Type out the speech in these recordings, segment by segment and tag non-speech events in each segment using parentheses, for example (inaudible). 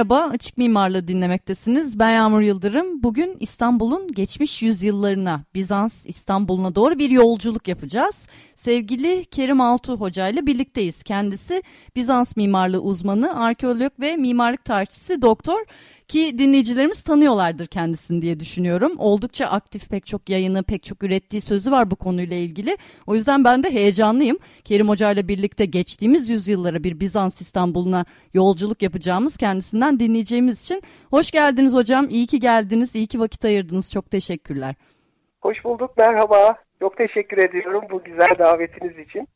Merhaba, Açık Mimarlığı dinlemektesiniz. Ben Yağmur Yıldırım. Bugün İstanbul'un geçmiş yüzyıllarına, Bizans İstanbul'una doğru bir yolculuk yapacağız. Sevgili Kerim Altuğ Hoca ile birlikteyiz. Kendisi Bizans mimarlığı uzmanı, arkeolog ve mimarlık tarihçisi doktor. Ki dinleyicilerimiz tanıyorlardır kendisini diye düşünüyorum. Oldukça aktif pek çok yayını, pek çok ürettiği sözü var bu konuyla ilgili. O yüzden ben de heyecanlıyım. Kerim Hoca ile birlikte geçtiğimiz yüzyıllara bir Bizans İstanbul'una yolculuk yapacağımız kendisinden dinleyeceğimiz için. Hoş geldiniz hocam, iyi ki geldiniz, iyi ki vakit ayırdınız. Çok teşekkürler. Hoş bulduk, merhaba. Çok teşekkür ediyorum bu güzel davetiniz için.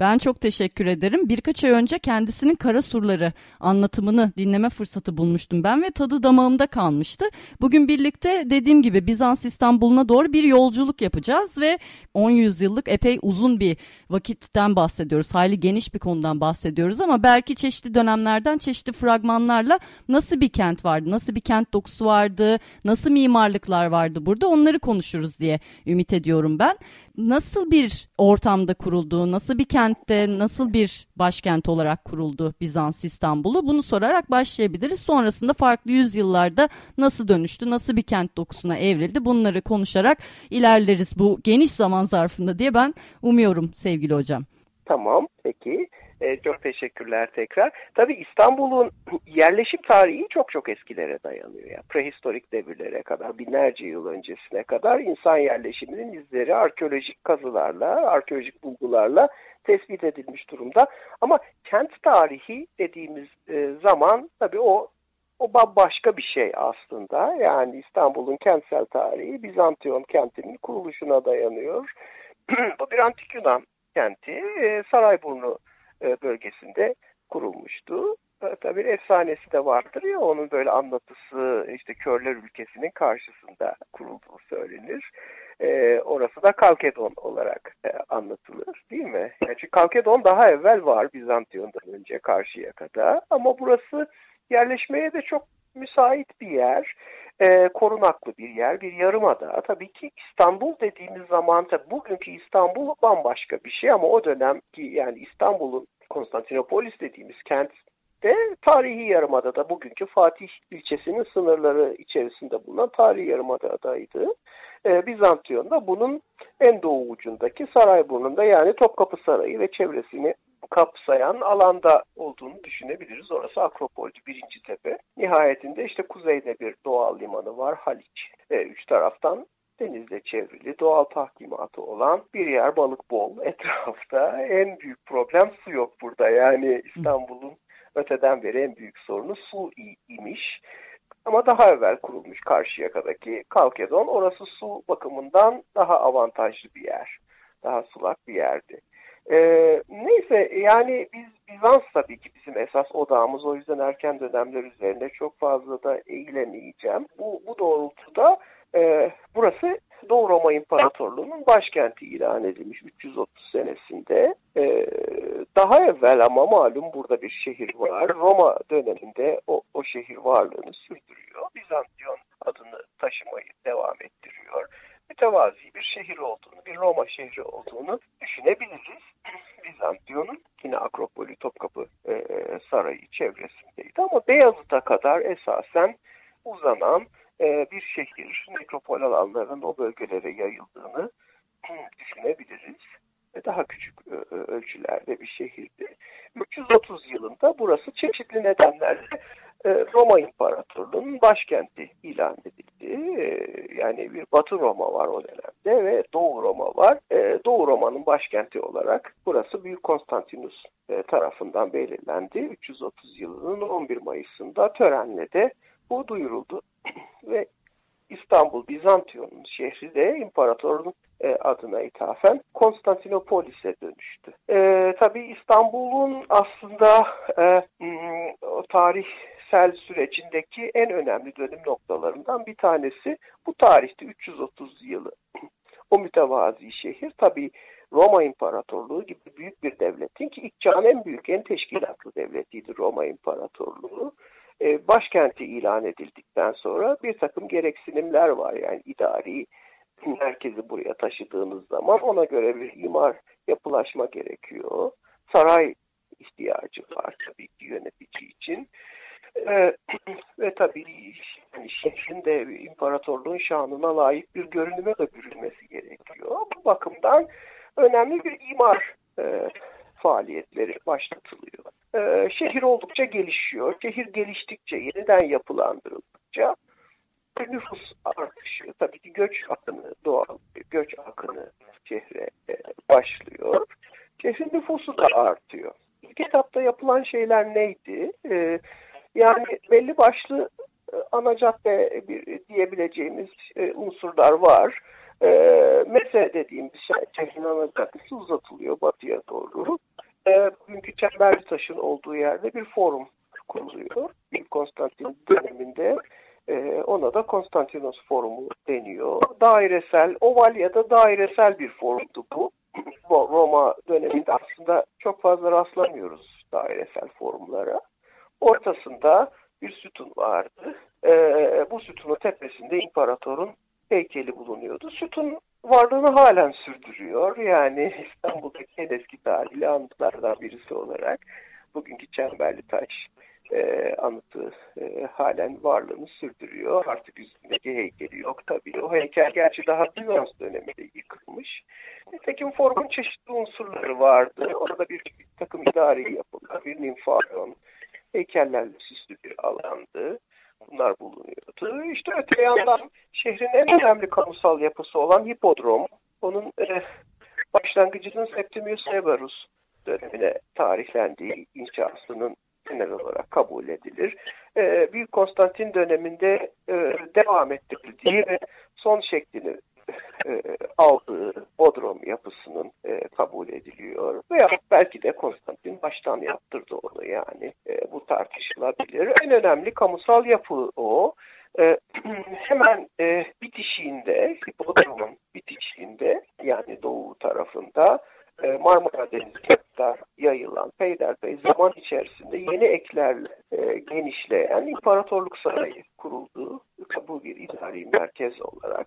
Ben çok teşekkür ederim. Birkaç ay önce kendisinin Kara Surları anlatımını dinleme fırsatı bulmuştum ben ve tadı damağımda kalmıştı. Bugün birlikte dediğim gibi Bizans İstanbul'una doğru bir yolculuk yapacağız ve 10 yüzyıllık epey uzun bir vakitten bahsediyoruz. Hayli geniş bir konudan bahsediyoruz ama belki çeşitli dönemlerden çeşitli fragmanlarla nasıl bir kent vardı, nasıl bir kent dokusu vardı, nasıl mimarlıklar vardı burada onları konuşuruz diye ümit ediyorum ben. Nasıl bir ortamda kuruldu, nasıl bir kentte, nasıl bir başkent olarak kuruldu Bizans İstanbul'u bunu sorarak başlayabiliriz. Sonrasında farklı yüzyıllarda nasıl dönüştü, nasıl bir kent dokusuna evrildi bunları konuşarak ilerleriz bu geniş zaman zarfında diye ben umuyorum sevgili hocam. Tamam, peki. E, çok teşekkürler tekrar. Tabii İstanbul'un (clears throat) yerleşim tarihi çok çok eskilere dayanıyor. Yani prehistorik devirlere kadar, binlerce yıl öncesine kadar insan yerleşiminin izleri arkeolojik kazılarla, arkeolojik bulgularla tespit edilmiş durumda. Ama kent tarihi dediğimiz e, zaman tabii o o bambaşka bir şey aslında. Yani İstanbul'un kentsel tarihi Bizantiyon kentinin kuruluşuna dayanıyor. (clears throat) Bu bir antik Yunan kenti. E, Sarayburnu e, bölgesinde kurulmuştu. E, tabii efsanesi de vardır ya onun böyle anlatısı işte körler ülkesinin karşısında kurulduğu söylenir. E, orası da Kalkedon olarak e, anlatılır değil mi? Yani çünkü Kalkedon daha evvel var Bizantiyon'dan önce karşıya kadar ama burası yerleşmeye de çok müsait bir yer e, korunaklı bir yer, bir yarımada. Tabii ki İstanbul dediğimiz zaman tabii bugünkü İstanbul bambaşka bir şey ama o dönemki yani İstanbul'un Konstantinopolis dediğimiz kent de tarihi yarımadada bugünkü Fatih ilçesinin sınırları içerisinde bulunan tarihi yarımadadaydı. Ee, Bizantiyon'da bunun en doğu ucundaki Sarayburnu'nda yani Topkapı Sarayı ve çevresini kapsayan alanda olduğunu düşünebiliriz. Orası Akropol'dü, birinci tepe. Nihayetinde işte kuzeyde bir doğal limanı var, Haliç. E, üç taraftan denizle çevrili, doğal tahkimatı olan bir yer balık bol (laughs) etrafta. En büyük problem su yok burada. Yani İstanbul'un öteden beri en büyük sorunu su imiş. Ama daha evvel kurulmuş Karşıyaka'daki Kalkedon. Orası su bakımından daha avantajlı bir yer. Daha sulak bir yerdi. Ee, neyse yani biz Bizans tabii ki bizim esas odağımız. O yüzden erken dönemler üzerinde çok fazla da eğilemeyeceğim. Bu, bu doğrultuda e, burası Doğu Roma İmparatorluğu'nun başkenti ilan edilmiş 330 senesinde. E, daha evvel ama malum burada bir şehir var. Roma döneminde o, o şehir varlığını sürdürüyor. Bizantiyon adını taşımayı devam ettiriyor. Mütevazi bir şehir olduğunu, bir Roma şehri olduğunu düşünebiliriz. Bizantiyon'un yine Akropolü Topkapı e, Sarayı çevresindeydi ama Beyazıt'a kadar esasen uzanan e, bir şehir, nekropol alanlarının o bölgelere yayıldığını düşünebiliriz. E, daha küçük e, e, ölçülerde bir şehirdi. 330 yılında burası çeşitli nedenlerle Roma İmparatorluğu'nun başkenti ilan edildi. Yani bir Batı Roma var o dönemde ve Doğu Roma var. Doğu Roma'nın başkenti olarak burası Büyük Konstantinus tarafından belirlendi. 330 yılının 11 Mayıs'ında törenle de bu duyuruldu (clears throat) ve İstanbul Bizantiyon'un şehri de imparatorun e, adına ithafen Konstantinopolis'e dönüştü. E, tabii İstanbul'un aslında e, hmm, o tarihsel sürecindeki en önemli dönüm noktalarından bir tanesi bu tarihte 330 yılı (clears throat) o mütevazi şehir tabii Roma İmparatorluğu gibi büyük bir devletin ki ilk çağın en büyük, en teşkilatlı devletiydi Roma İmparatorluğu. Ee, başkenti ilan edildikten sonra bir takım gereksinimler var. Yani idari (clears throat) merkezi buraya taşıdığınız zaman ona göre bir imar yapılaşma gerekiyor. Saray ihtiyacı var tabii ki yönetici için. Ee, (clears throat) ve tabii yani şehrin de imparatorluğun şanına layık bir görünüme de bürünmesi gerekiyor. Bu bakımdan önemli bir imar e, faaliyetleri başlatılıyor. E, şehir oldukça gelişiyor. Şehir geliştikçe, yeniden yapılandırıldıkça nüfus artışı, tabii ki göç akını, doğal göç akını şehre e, başlıyor. Şehrin nüfusu da artıyor. İlk etapta yapılan şeyler neydi? E, yani belli başlı e, ana cadde diyebileceğimiz e, unsurlar var. E, Mese dediğimiz şey, şehrin ana caddesi uzatılıyor batıya doğru. E, bugünkü Çemberli Taş'ın olduğu yerde bir forum kuruluyor. İlk Konstantin döneminde e, ona da Konstantinos Forumu deniyor. Dairesel, oval ya da dairesel bir forumdu bu. Roma döneminde aslında çok fazla rastlamıyoruz dairesel forumlara. Ortasında bir sütun vardı. E, bu sütunun tepesinde imparatorun heykeli bulunuyordu. Sütun varlığını halen sürdürüyor. Yani İstanbul'daki en eski tarihli anıtlardan birisi olarak bugünkü Çemberli Taş e, anıtı e, halen varlığını sürdürüyor. Artık üstündeki heykeli yok tabii. O heykel gerçi daha Bizans döneminde yıkılmış. Nitekim formun çeşitli unsurları vardı. Orada bir, takım idari yapılar, bir nimfayon, heykellerle süslü bir alandı. Bunlar bulunuyordu. İşte öte yandan şehrin en önemli kamusal yapısı olan hipodrom. Onun e, başlangıcının Septimius Severus dönemine tarihlendiği inşasının genel olarak kabul edilir. E, Büyük Konstantin döneminde e, devam ettirildiği ve son şeklini e, aldığı yapısının e, kabul ediliyor. Veya belki de Konstantin baştan yaptırdı onu yani. E, bu tartışılabilir. En önemli kamusal yapı o. E, (clears throat) hemen e, bitişiğinde, hipodromun bitişiğinde yani doğu tarafında e, Marmara Denizi'ne yayılan peyderpey zaman içerisinde yeni eklerle e, genişleyen İmparatorluk Sarayı kuruldu. Bu bir idari merkez olarak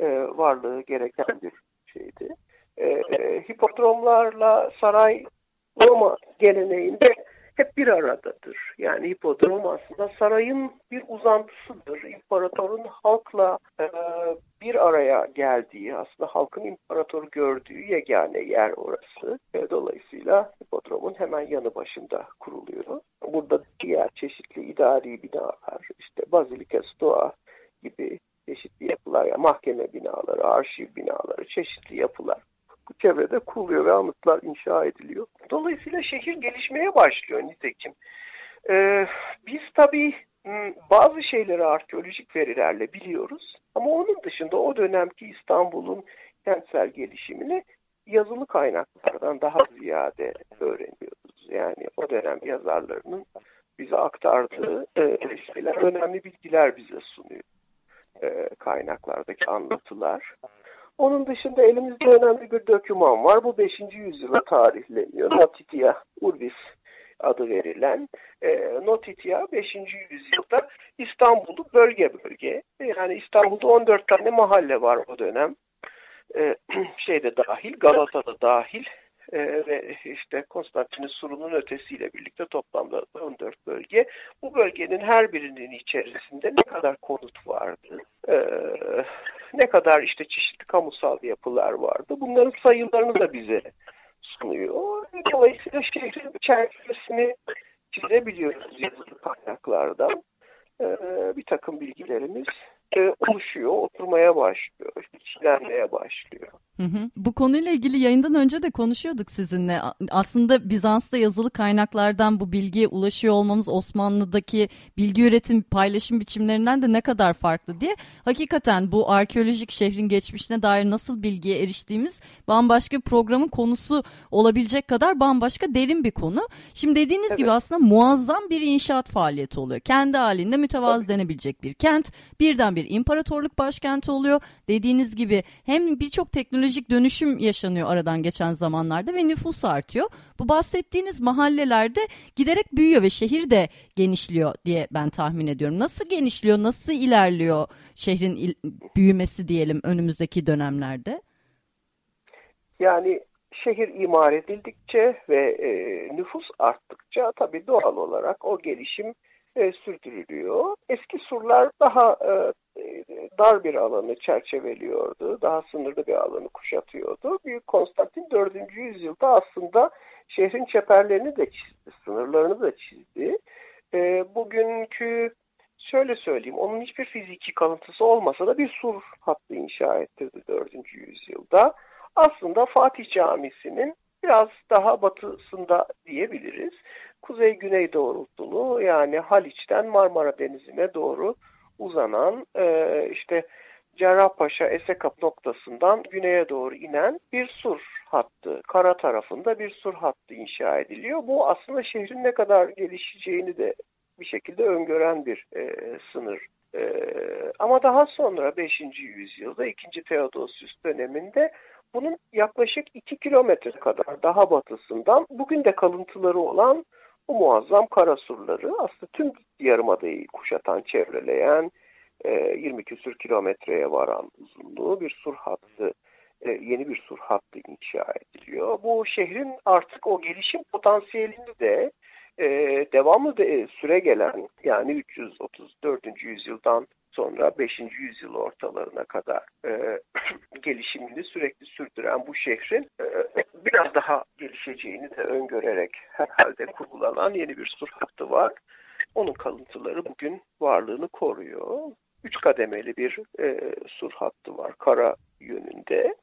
e, varlığı gereken bir şeydi. E, hipodromlarla saray Roma geleneğinde hep bir aradadır. Yani hipodrom aslında sarayın bir uzantısıdır. İmparatorun halkla e, bir araya geldiği, aslında halkın imparatoru gördüğü yegane yer orası. E, dolayısıyla hipodromun hemen yanı başında kuruluyor. Burada diğer çeşitli idari binalar, işte Bazilika Stoa gibi yapılar, yani mahkeme binaları, arşiv binaları, çeşitli yapılar bu çevrede kuruluyor ve anıtlar inşa ediliyor. Dolayısıyla şehir gelişmeye başlıyor nitekim. Ee, biz tabii bazı şeyleri arkeolojik verilerle biliyoruz ama onun dışında o dönemki İstanbul'un kentsel gelişimini yazılı kaynaklardan daha ziyade öğreniyoruz. Yani o dönem yazarlarının bize aktardığı e, şeyler, önemli bilgiler bize sunuyor e, kaynaklardaki anlatılar. Onun dışında elimizde önemli bir döküman var. Bu 5. yüzyıla tarihleniyor. Notitia Urbis adı verilen e, Notitia 5. yüzyılda İstanbul'u bölge bölge yani İstanbul'da 14 tane mahalle var o dönem. E, (clears throat) şeyde dahil, Galata'da dahil e, ve işte Konstantinus Surun'un ötesiyle birlikte toplamda 14 bölge. Bu bölgenin her birinin içerisinde ne kadar konut vardı, e, ne kadar işte çeşitli kamusal yapılar vardı. Bunların sayılarını da bize sunuyor. Dolayısıyla şehrin çerçevesini çizebiliyoruz yazılı kaynaklardan. E, bir takım bilgilerimiz e, oluşuyor, oturmaya başlıyor, içlenmeye başlıyor. Hı hı. Bu konuyla ilgili yayından önce de konuşuyorduk sizinle. Aslında Bizans'ta yazılı kaynaklardan bu bilgiye ulaşıyor olmamız Osmanlı'daki bilgi üretim paylaşım biçimlerinden de ne kadar farklı diye. Hakikaten bu arkeolojik şehrin geçmişine dair nasıl bilgiye eriştiğimiz bambaşka bir programın konusu olabilecek kadar bambaşka derin bir konu. Şimdi dediğiniz evet. gibi aslında muazzam bir inşaat faaliyeti oluyor. Kendi halinde mütevazı Tabii. denebilecek bir kent. Birden bir imparatorluk başkenti oluyor. Dediğiniz gibi hem birçok teknolojik dönüşüm yaşanıyor aradan geçen zamanlarda ve nüfus artıyor. Bu bahsettiğiniz mahallelerde giderek büyüyor ve şehir de genişliyor diye ben tahmin ediyorum. Nasıl genişliyor, nasıl ilerliyor şehrin il büyümesi diyelim önümüzdeki dönemlerde? Yani şehir imar edildikçe ve e, nüfus arttıkça tabii doğal olarak o gelişim e, sürdürülüyor. Eski surlar daha e, dar bir alanı çerçeveliyordu. Daha sınırlı bir alanı kuşatıyordu. Büyük Konstantin 4. yüzyılda aslında şehrin çeperlerini de çizdi, sınırlarını da çizdi. E, bugünkü şöyle söyleyeyim, onun hiçbir fiziki kalıntısı olmasa da bir sur hattı inşa ettirdi 4. yüzyılda. Aslında Fatih Camisi'nin biraz daha batısında diyebiliriz. Kuzey-güney doğrultulu yani Haliç'ten Marmara Denizi'ne doğru uzanan e, işte Cerrahpaşa Esekap noktasından güneye doğru inen bir sur hattı. Kara tarafında bir sur hattı inşa ediliyor. Bu aslında şehrin ne kadar gelişeceğini de bir şekilde öngören bir e, sınır. E, ama daha sonra 5. yüzyılda 2. Theodosius döneminde bunun yaklaşık 2 kilometre kadar daha batısından bugün de kalıntıları olan bu muazzam kara surları aslında tüm yarımadayı kuşatan, çevreleyen 20 e, küsür kilometreye varan uzunluğu bir sur hattı, e, yeni bir sur hattı inşa ediliyor. Bu şehrin artık o gelişim potansiyelini de e, devamlı de süre gelen yani 334. yüzyıldan sonra 5. yüzyıl ortalarına kadar (clears throat) gelişimini sürekli sürdüren bu şehrin biraz daha gelişeceğini de öngörerek herhalde kurgulanan yeni bir sur hattı var. Onun kalıntıları bugün varlığını koruyor. Üç kademeli bir e, sur hattı var kara yönünde.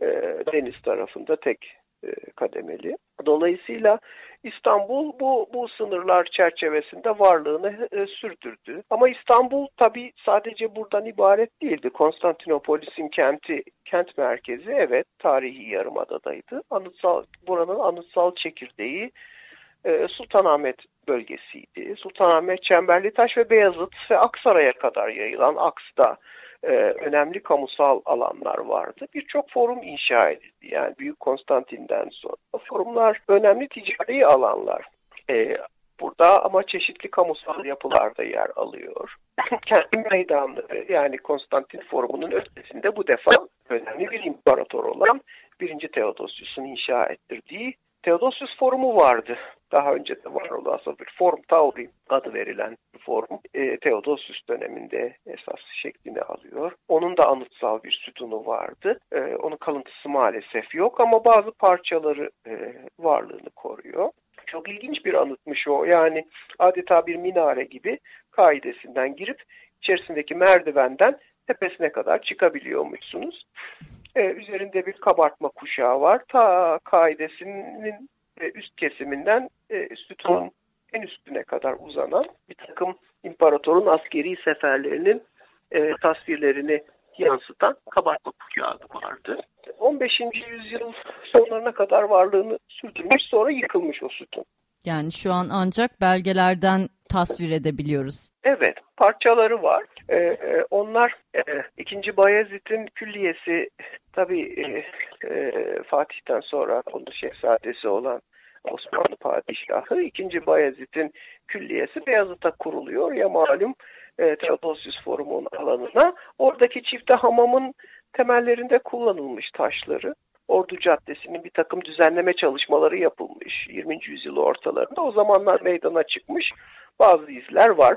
E, deniz tarafında tek e, kademeli. Dolayısıyla İstanbul bu, bu sınırlar çerçevesinde varlığını e, sürdürdü. Ama İstanbul tabi sadece buradan ibaret değildi. Konstantinopolis'in kenti, kent merkezi evet tarihi yarımadadaydı. Anıtsal, buranın anıtsal çekirdeği e, Sultanahmet bölgesiydi. Sultanahmet, Çemberlitaş ve Beyazıt ve Aksaray'a kadar yayılan Aks'ta e, önemli kamusal alanlar vardı. Birçok forum inşa edildi. Yani Büyük Konstantin'den sonra. Forumlar önemli ticari alanlar. E, burada ama çeşitli kamusal yapılarda yer alıyor. (clears throat) Kendi meydanları yani Konstantin Forumu'nun ötesinde bu defa önemli bir imparator olan 1. Theodosius'un inşa ettirdiği Theodosius Forumu vardı. Daha önce de var olan bir Forum Tauri adı verilen bir forum e, Theodosius döneminde esas şeklini alıyor. Onun da anıtsal bir sütunu vardı. E, onun kalıntısı maalesef yok ama bazı parçaları e, varlığını koruyor. Çok ilginç bir anıtmış o. Yani adeta bir minare gibi kaidesinden girip içerisindeki merdivenden tepesine kadar çıkabiliyormuşsunuz. Ee, üzerinde bir kabartma kuşağı var. Ta kaidesinin e, üst kesiminden e, sütunun en üstüne kadar uzanan bir takım imparatorun askeri seferlerinin e, tasvirlerini yansıtan kabartma kuşağı vardı. 15. yüzyıl sonlarına kadar varlığını sürdürmüş sonra yıkılmış o sütun. Yani şu an ancak belgelerden tasvir edebiliyoruz. Evet, parçaları var. Ee, onlar e, ikinci Bayezid'in külliyesi tabii e, e, Fatih'ten sonra onun şehzadesi olan Osmanlı padişahı ikinci Bayezid'in külliyesi Beyazıt'a kuruluyor ya malum e, Theodosius Forum'un alanına. Oradaki çifte hamamın temellerinde kullanılmış taşları. Ordu Caddesi'nin bir takım düzenleme çalışmaları yapılmış 20. yüzyıl ortalarında. O zamanlar meydana çıkmış bazı izler var.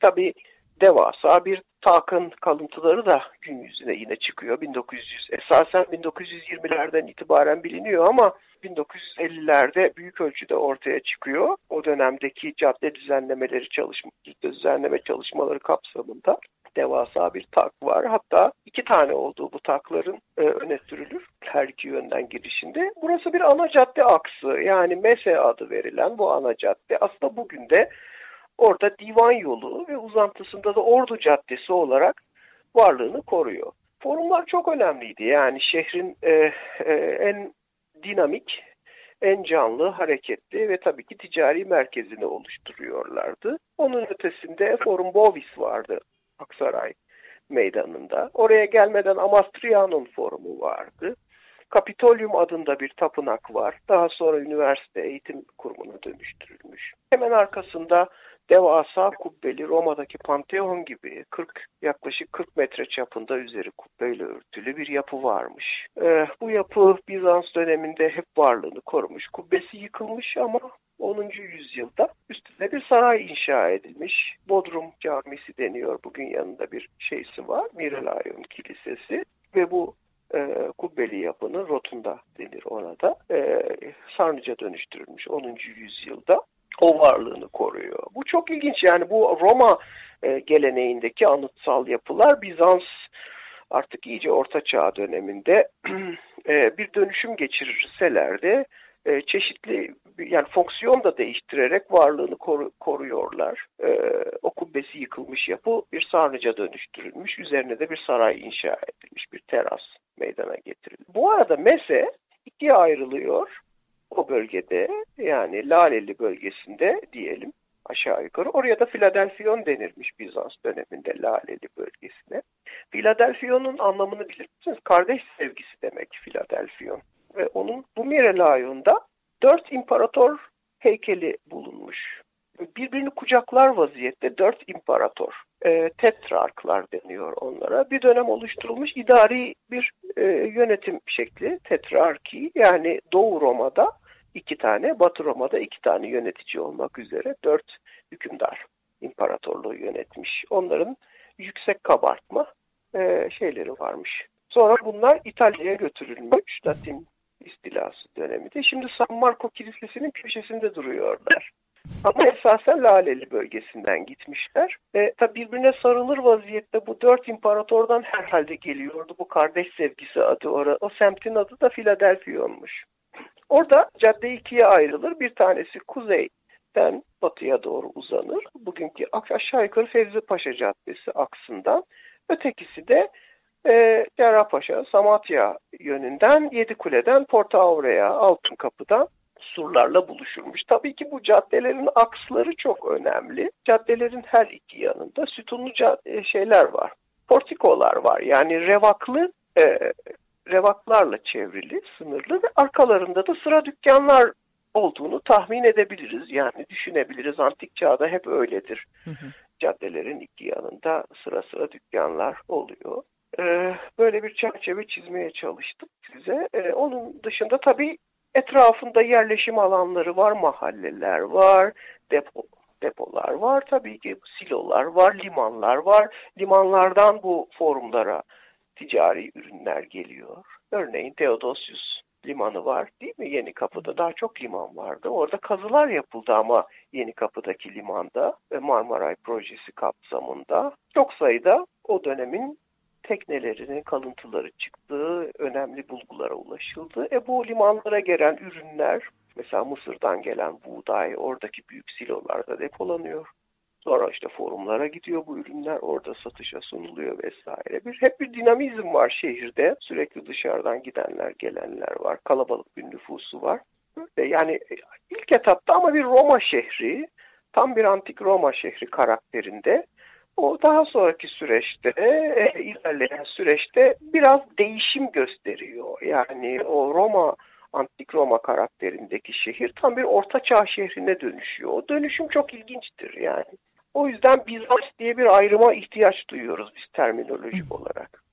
Tabii devasa bir takın kalıntıları da gün yüzüne yine çıkıyor. 1900 esasen 1920'lerden itibaren biliniyor ama 1950'lerde büyük ölçüde ortaya çıkıyor. O dönemdeki cadde düzenlemeleri çalışma, düzenleme çalışmaları kapsamında devasa bir tak var. Hatta iki tane olduğu bu takların e, öne sürülür. her iki yönden girişinde. Burası bir ana cadde aksı yani Mese adı verilen bu ana cadde aslında bugün de orada divan yolu ve uzantısında da Ordu Caddesi olarak varlığını koruyor. Forumlar çok önemliydi yani şehrin e, e, en dinamik, en canlı, hareketli ve tabii ki ticari merkezini oluşturuyorlardı. Onun ötesinde Forum Bovis vardı Aksaray meydanında. Oraya gelmeden Amastrianum Forumu vardı. Kapitolyum adında bir tapınak var. Daha sonra üniversite eğitim kurumuna dönüştürülmüş. Hemen arkasında devasa kubbeli Roma'daki Pantheon gibi 40 yaklaşık 40 metre çapında üzeri kubbeyle örtülü bir yapı varmış. Ee, bu yapı Bizans döneminde hep varlığını korumuş. Kubbesi yıkılmış ama 10. yüzyılda üstüne bir saray inşa edilmiş. Bodrum Camisi deniyor. Bugün yanında bir şeysi var. Miralaion Kilisesi ve bu e, kubbeli yapının rotunda denir ona da. E, sarnıca dönüştürülmüş 10. yüzyılda o varlığını koruyor. Bu çok ilginç yani bu Roma e, geleneğindeki anıtsal yapılar Bizans artık iyice Orta Çağ döneminde (clears throat) e, bir dönüşüm geçirirseler de e, çeşitli yani fonksiyon da değiştirerek varlığını koru, koruyorlar. E, o kubbesi yıkılmış yapı bir sarnıca dönüştürülmüş. Üzerine de bir saray inşa edilmiş. Bir teras meydana getirildi. Bu arada Mese ikiye ayrılıyor o bölgede yani Laleli bölgesinde diyelim aşağı yukarı. Oraya da Philadelphion denirmiş Bizans döneminde Laleli bölgesine. Philadelphion'un anlamını bilir misiniz? Kardeş sevgisi demek Philadelphion. Ve onun bu Mirelayon'da dört imparator heykeli bulunmuş. Birbirini kucaklar vaziyette dört imparator. E, tetrarklar deniyor onlara. Bir dönem oluşturulmuş idari bir e, yönetim şekli tetrarki yani Doğu Roma'da iki tane, Batı Roma'da iki tane yönetici olmak üzere dört hükümdar imparatorluğu yönetmiş. Onların yüksek kabartma e, şeyleri varmış. Sonra bunlar İtalya'ya götürülmüş Latin istilası döneminde. Şimdi San Marco Kilisesi'nin köşesinde duruyorlar. Ama esasen Laleli bölgesinden gitmişler. E, tabi birbirine sarılır vaziyette bu dört imparatordan herhalde geliyordu. Bu kardeş sevgisi adı orada. O semtin adı da Philadelphia'ymış. Orada cadde ikiye ayrılır. Bir tanesi kuzeyden batıya doğru uzanır. Bugünkü aşağı yukarı Fevzi Paşa Caddesi aksından. Ötekisi de e, Cerrahpaşa, Samatya yönünden Yedikule'den Porta Aurea, Altın Kapı'dan surlarla buluşurmuş. Tabii ki bu caddelerin aksları çok önemli. Caddelerin her iki yanında sütunlu e, şeyler var. Portikolar var. Yani revaklı e, revaklarla çevrili, sınırlı ve arkalarında da sıra dükkanlar olduğunu tahmin edebiliriz. Yani düşünebiliriz. Antik çağda hep öyledir. Hı hı. Caddelerin iki yanında sıra sıra dükkanlar oluyor. Ee, böyle bir çerçeve çizmeye çalıştık size. Ee, onun dışında tabii etrafında yerleşim alanları var, mahalleler var, depo, depolar var. Tabii ki silolar var, limanlar var. Limanlardan bu forumlara ticari ürünler geliyor. Örneğin Theodosius limanı var değil mi? Yeni Kapı'da daha çok liman vardı. Orada kazılar yapıldı ama Yeni Kapı'daki limanda ve Marmaray projesi kapsamında çok sayıda o dönemin teknelerinin kalıntıları çıktı, önemli bulgulara ulaşıldı. E bu limanlara gelen ürünler, mesela Mısır'dan gelen buğday oradaki büyük silolarda depolanıyor. Sonra işte forumlara gidiyor bu ürünler orada satışa sunuluyor vesaire. Bir hep bir dinamizm var şehirde. Sürekli dışarıdan gidenler, gelenler var. Kalabalık bir nüfusu var. Yani ilk etapta ama bir Roma şehri, tam bir antik Roma şehri karakterinde. O daha sonraki süreçte, e, ilerleyen süreçte biraz değişim gösteriyor. Yani o Roma antik Roma karakterindeki şehir tam bir ortaçağ şehrine dönüşüyor. O dönüşüm çok ilginçtir yani. O yüzden Bizans diye bir ayrıma ihtiyaç duyuyoruz biz terminolojik olarak.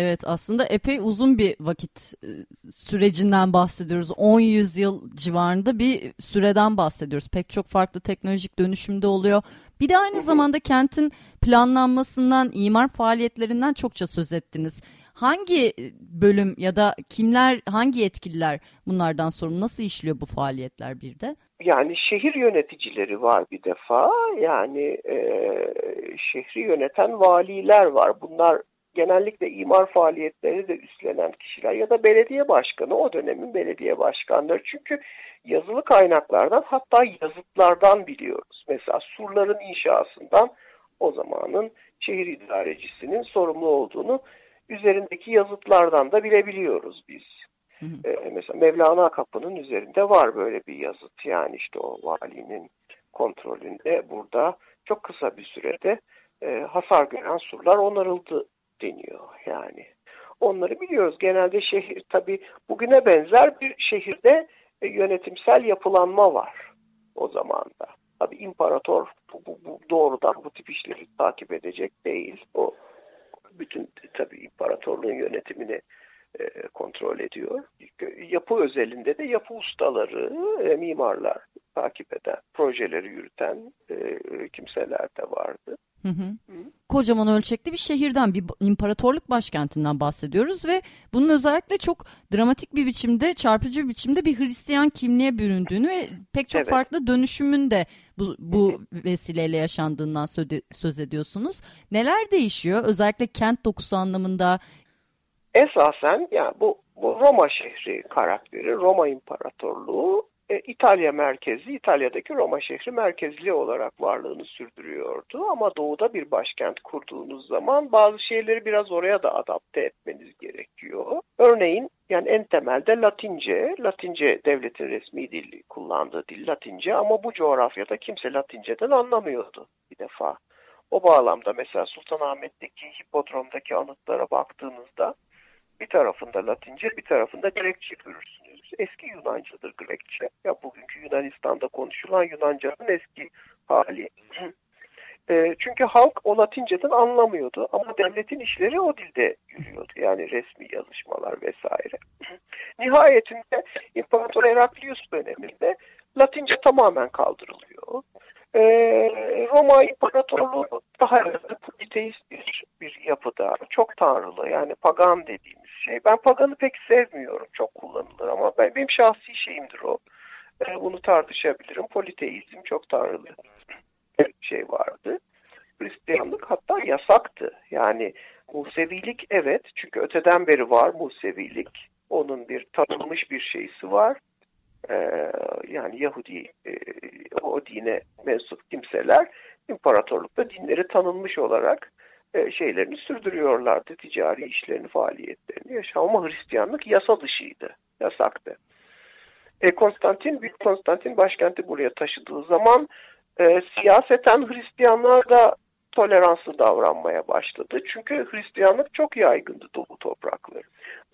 Evet aslında epey uzun bir vakit e, sürecinden bahsediyoruz. 10 yüzyıl civarında bir süreden bahsediyoruz. Pek çok farklı teknolojik dönüşümde oluyor. Bir de aynı zamanda kentin planlanmasından, imar faaliyetlerinden çokça söz ettiniz. Hangi bölüm ya da kimler, hangi yetkililer bunlardan sorumlu? Nasıl işliyor bu faaliyetler bir de? Yani şehir yöneticileri var bir defa. Yani e, şehri yöneten valiler var. Bunlar genellikle imar faaliyetleri de üstlenen kişiler ya da belediye başkanı o dönemin belediye başkanları. Çünkü yazılı kaynaklardan hatta yazıtlardan biliyoruz. Mesela surların inşasından o zamanın şehir idarecisinin sorumlu olduğunu üzerindeki yazıtlardan da bilebiliyoruz biz. Hı hı. Ee, mesela Mevlana Kapı'nın üzerinde var böyle bir yazıt. Yani işte o valinin kontrolünde burada çok kısa bir sürede e, hasar gören surlar onarıldı deniyor yani. Onları biliyoruz. Genelde şehir tabi bugüne benzer bir şehirde e, yönetimsel yapılanma var o zamanda. Tabi imparator bu, bu, bu doğrudan bu tip işleri takip edecek değil. O bütün tabi imparatorluğun yönetimini e, kontrol ediyor. Yapı özelinde de yapı ustaları, e, mimarlar takip eden, projeleri yürüten e, kimseler de vardı. Hı hı. Kocaman ölçekli bir şehirden, bir imparatorluk başkentinden bahsediyoruz ve bunun özellikle çok dramatik bir biçimde, çarpıcı bir biçimde bir Hristiyan kimliğe büründüğünü ve pek çok evet. farklı dönüşümün de bu, bu vesileyle yaşandığından söz ediyorsunuz. Neler değişiyor? Özellikle kent dokusu anlamında. Esasen yani bu, bu Roma şehri karakteri, Roma İmparatorluğu İtalya merkezli, İtalya'daki Roma şehri merkezli olarak varlığını sürdürüyordu. Ama doğuda bir başkent kurduğunuz zaman bazı şeyleri biraz oraya da adapte etmeniz gerekiyor. Örneğin yani en temelde Latince, Latince devletin resmi dili kullandığı dil Latince ama bu coğrafyada kimse Latinceden anlamıyordu bir defa. O bağlamda mesela Sultanahmet'teki hipodromdaki anıtlara baktığınızda bir tarafında Latince bir tarafında Grekçe görürsünüz eski Yunancıdır Grekçe. Ya bugünkü Yunanistan'da konuşulan Yunanca'nın eski hali. (clears throat) E, çünkü halk o Latinceden anlamıyordu ama devletin işleri o dilde yürüyordu. Yani resmi yazışmalar vesaire. (clears throat) Nihayetinde İmparator Heraklius döneminde Latince tamamen kaldırılıyor. E, Roma İmparatorluğu daha politeist bir, bir yapıda, çok tanrılı yani pagan dediğimiz şey. Ben paganı pek sevmiyorum, çok kullanılır ama ben, benim şahsi şeyimdir o. E, bunu tartışabilirim. Politeizm çok tanrılı bir şey vardı. Hristiyanlık hatta yasaktı. Yani Musevilik evet çünkü öteden beri var Musevilik. Onun bir tanınmış bir şeysi var. Ee, yani Yahudi e, o dine mensup kimseler imparatorlukta dinleri tanınmış olarak e, şeylerini sürdürüyorlardı. Ticari işlerini, faaliyetlerini yaşam ama Hristiyanlık yasa dışıydı, yasaktı. E, Konstantin, Büyük Konstantin başkenti buraya taşıdığı zaman e, siyaseten Hristiyanlar da toleranslı davranmaya başladı. Çünkü Hristiyanlık çok yaygındı Doğu toprakları.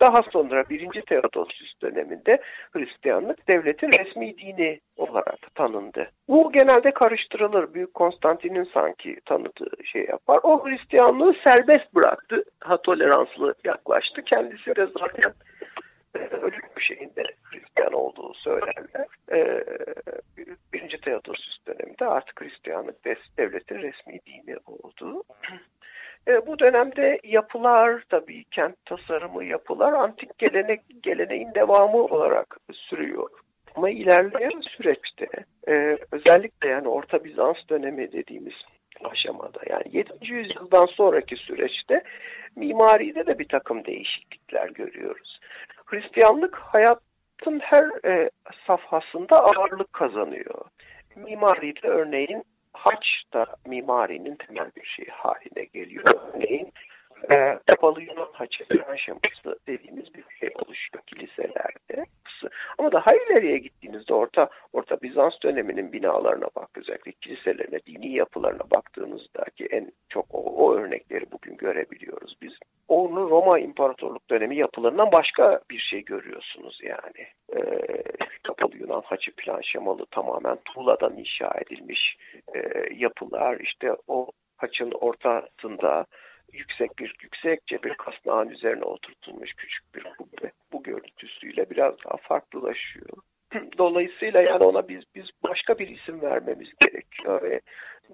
Daha sonra 1. Teodosius döneminde Hristiyanlık devletin resmi dini olarak tanındı. Bu genelde karıştırılır. Büyük Konstantin'in sanki tanıdığı şey yapar. O Hristiyanlığı serbest bıraktı. Ha toleranslı yaklaştı. Kendisi de zaten e, ölüm şeyinde Hristiyan olduğu söylerler. E, birinci Teodosius döneminde artık Hristiyanlık devletin resmi dini oldu. E, bu dönemde yapılar tabii kent tasarımı yapılar antik gelenek geleneğin devamı olarak sürüyor. Ama ilerleyen süreçte e, özellikle yani Orta Bizans dönemi dediğimiz aşamada yani 7. yüzyıldan sonraki süreçte mimaride de bir takım değişiklikler görüyoruz. Hristiyanlık hayatın her e, safhasında ağırlık kazanıyor. Mimaride örneğin haç da mimarinin temel bir şey haline geliyor. Örneğin e, kapalı Yunan haçı şeması dediğimiz bir şey oluşuyor kiliselerde. Ama daha ileriye gittiğinizde orta orta Bizans döneminin binalarına bak özellikle kiliselerine, dini yapılarına baktığınızda ki en çok o, o örnekleri bugün görebiliyoruz biz. Onu Roma İmparatorluk dönemi yapılarından başka görüyorsunuz yani. Ee, kapalı Yunan haçı plan şemalı tamamen tuğladan inşa edilmiş e, yapılar işte o haçın ortasında yüksek bir yüksekçe bir kasnağın üzerine oturtulmuş küçük bir kubbe bu görüntüsüyle biraz daha farklılaşıyor. (clears throat) Dolayısıyla yani ona biz biz başka bir isim vermemiz gerekiyor ve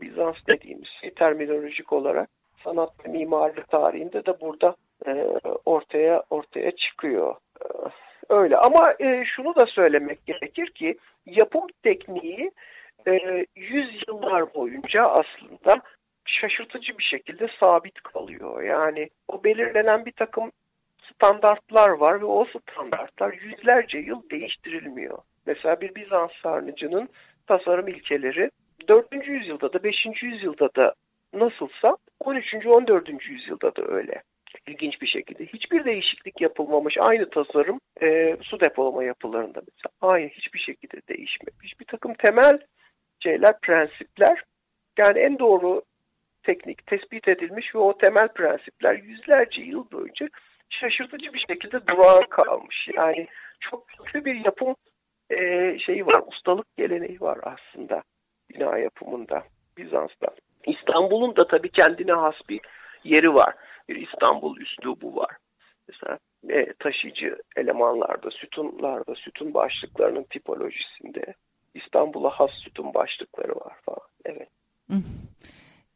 Bizans dediğimiz şey terminolojik olarak sanat ve mimarlık tarihinde de burada e, ortaya ortaya çıkıyor. E, öyle ama e, şunu da söylemek gerekir ki yapım tekniği e, yüzyıllar boyunca aslında şaşırtıcı bir şekilde sabit kalıyor. Yani o belirlenen bir takım standartlar var ve o standartlar yüzlerce yıl değiştirilmiyor. Mesela bir Bizans sarnıcının tasarım ilkeleri 4. yüzyılda da 5. yüzyılda da nasılsa 13. 14. yüzyılda da öyle. İlginç bir şekilde. Hiçbir değişiklik yapılmamış. Aynı tasarım e, su depolama yapılarında mesela. Aynı hiçbir şekilde değişmemiş. Bir takım temel şeyler, prensipler yani en doğru teknik tespit edilmiş ve o temel prensipler yüzlerce yıl boyunca şaşırtıcı bir şekilde durağan kalmış. Yani çok kötü bir yapım e, şeyi var, ustalık geleneği var aslında bina yapımında Bizans'ta. İstanbul'un da tabii kendine has bir yeri var. Bir İstanbul üslubu var. Mesela e, taşıyıcı elemanlarda, sütunlarda, sütun başlıklarının tipolojisinde İstanbul'a has sütun başlıkları var falan. Evet.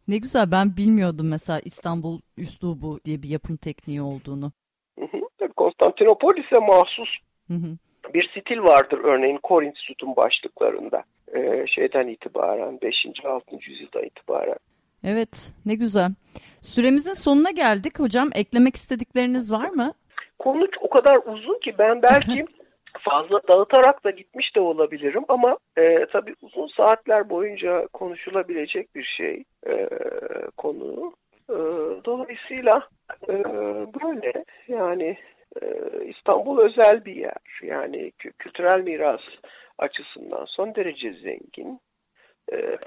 Ne güzel ben bilmiyordum mesela İstanbul üslubu diye bir yapım tekniği olduğunu. Konstantinopolis'e mahsus bir stil vardır örneğin Korint sütun başlıklarında e, şeyden itibaren 5. 6. yüzyıldan itibaren. Evet ne güzel. Süremizin sonuna geldik hocam. Eklemek istedikleriniz var mı? Konu o kadar uzun ki ben belki (laughs) fazla dağıtarak da gitmiş de olabilirim ama e, tabii uzun saatler boyunca konuşulabilecek bir şey e, konu. E, dolayısıyla e, böyle yani e, İstanbul özel bir yer. Yani kültürel miras açısından son derece zengin. Ee,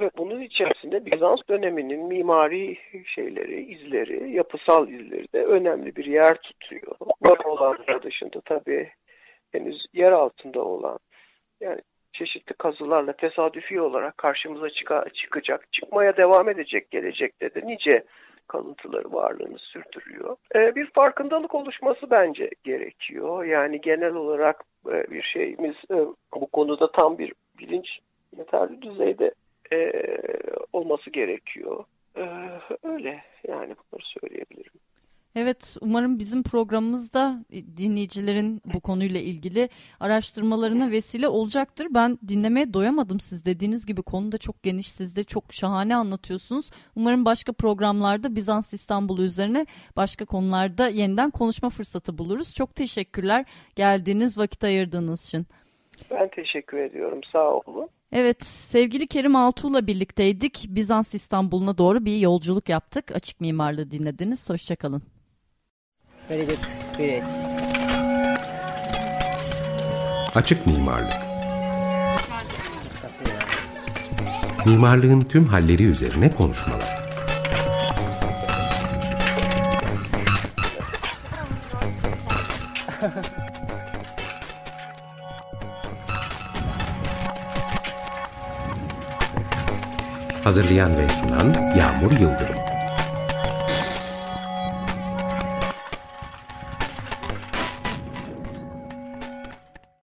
ve bunun içerisinde Bizans döneminin mimari şeyleri, izleri, yapısal izleri de önemli bir yer tutuyor. Var olanlar dışında tabii henüz yer altında olan yani çeşitli kazılarla tesadüfi olarak karşımıza çıka, çıkacak, çıkmaya devam edecek gelecekte de nice kalıntıları varlığını sürdürüyor. Ee, bir farkındalık oluşması bence gerekiyor. Yani genel olarak e, bir şeyimiz e, bu konuda tam bir bilinç yeterli düzeyde e, olması gerekiyor. öyle yani bunları söyleyebilirim. Evet, umarım bizim programımızda dinleyicilerin bu konuyla ilgili araştırmalarına vesile olacaktır. Ben dinlemeye doyamadım siz dediğiniz gibi konu da çok geniş, siz de çok şahane anlatıyorsunuz. Umarım başka programlarda Bizans İstanbul üzerine başka konularda yeniden konuşma fırsatı buluruz. Çok teşekkürler geldiğiniz vakit ayırdığınız için. Ben teşekkür ediyorum, sağ olun. Evet, sevgili Kerim Altuğ'la birlikteydik. Bizans İstanbul'una doğru bir yolculuk yaptık. Açık Mimarlığı dinlediniz. Hoşçakalın. Very good. Great. Açık mimarlık. Mimarlığın tüm halleri üzerine konuşmalar. (laughs) Hazırlayan ve sunan Yağmur Yıldırım.